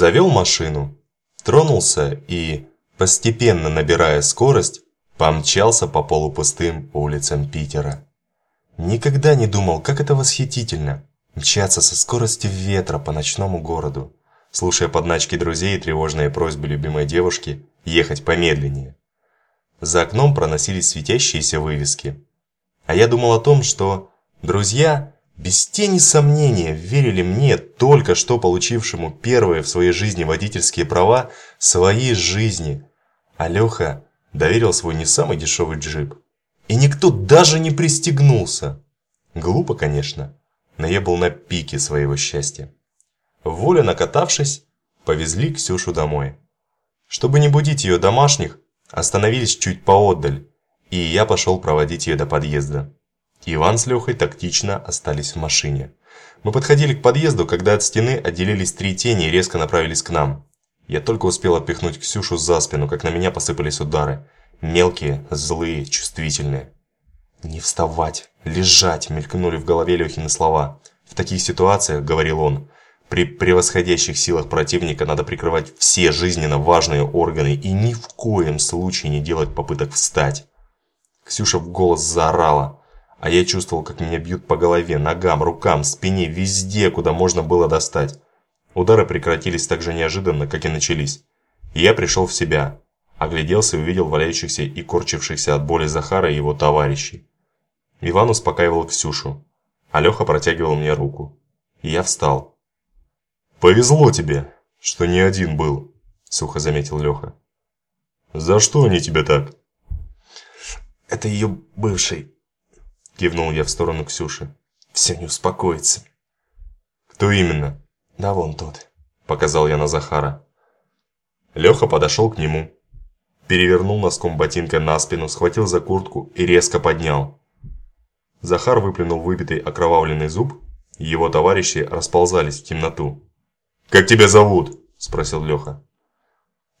Завел машину, тронулся и, постепенно набирая скорость, помчался по полупустым улицам Питера. Никогда не думал, как это восхитительно – мчаться со скоростью ветра по ночному городу, слушая подначки друзей и тревожные просьбы любимой девушки ехать помедленнее. За окном проносились светящиеся вывески. А я думал о том, что друзья без тени сомнения верили мне, только что получившему первые в своей жизни водительские права, своей жизни. А Леха доверил свой не самый дешевый джип. И никто даже не пристегнулся. Глупо, конечно, но я был на пике своего счастья. Воля накатавшись, повезли Ксюшу домой. Чтобы не будить ее домашних, остановились чуть поотдаль, и я пошел проводить ее до подъезда. Иван с Лехой тактично остались в машине. Мы подходили к подъезду, когда от стены отделились три тени и резко направились к нам. Я только успел отпихнуть Ксюшу за спину, как на меня посыпались удары. Мелкие, злые, чувствительные. «Не вставать, лежать!» – мелькнули в голове Лехины слова. «В таких ситуациях, – говорил он, – при превосходящих силах противника надо прикрывать все жизненно важные органы и ни в коем случае не делать попыток встать». Ксюша в голос заорала – а я чувствовал, как меня бьют по голове, ногам, рукам, спине, везде, куда можно было достать. Удары прекратились так же неожиданно, как и начались. И я пришел в себя, огляделся и увидел валяющихся и корчившихся от боли Захара и его товарищей. Иван успокаивал Ксюшу, а Леха протягивал мне руку. И я встал. «Повезло тебе, что не один был», – сухо заметил Леха. «За что они тебе так?» «Это ее бывший», Кивнул я в сторону Ксюши. Все не успокоится. Кто именно? Да вон тот. Показал я на Захара. Леха подошел к нему. Перевернул носком ботинка на спину, схватил за куртку и резко поднял. Захар выплюнул выбитый окровавленный зуб, его товарищи расползались в темноту. «Как тебя зовут?» – спросил Леха.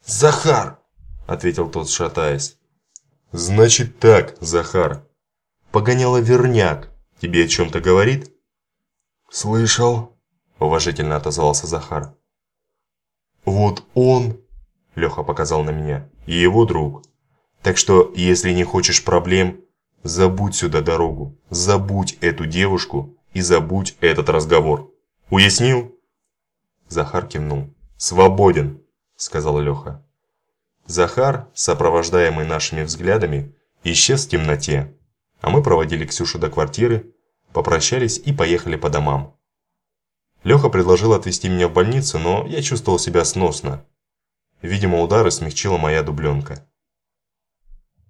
«Захар!» – ответил тот, шатаясь. «Значит так, Захар. Погоняло верняк. Тебе о чем-то говорит?» «Слышал», – уважительно отозвался Захар. «Вот он», – Леха показал на меня, – «и его друг. Так что, если не хочешь проблем, забудь сюда дорогу, забудь эту девушку и забудь этот разговор. Уяснил?» Захар кивнул. «Свободен», – сказал Леха. Захар, сопровождаемый нашими взглядами, исчез в темноте. А мы проводили Ксюшу до квартиры, попрощались и поехали по домам. Леха предложил отвезти меня в больницу, но я чувствовал себя сносно. Видимо, удары смягчила моя дубленка.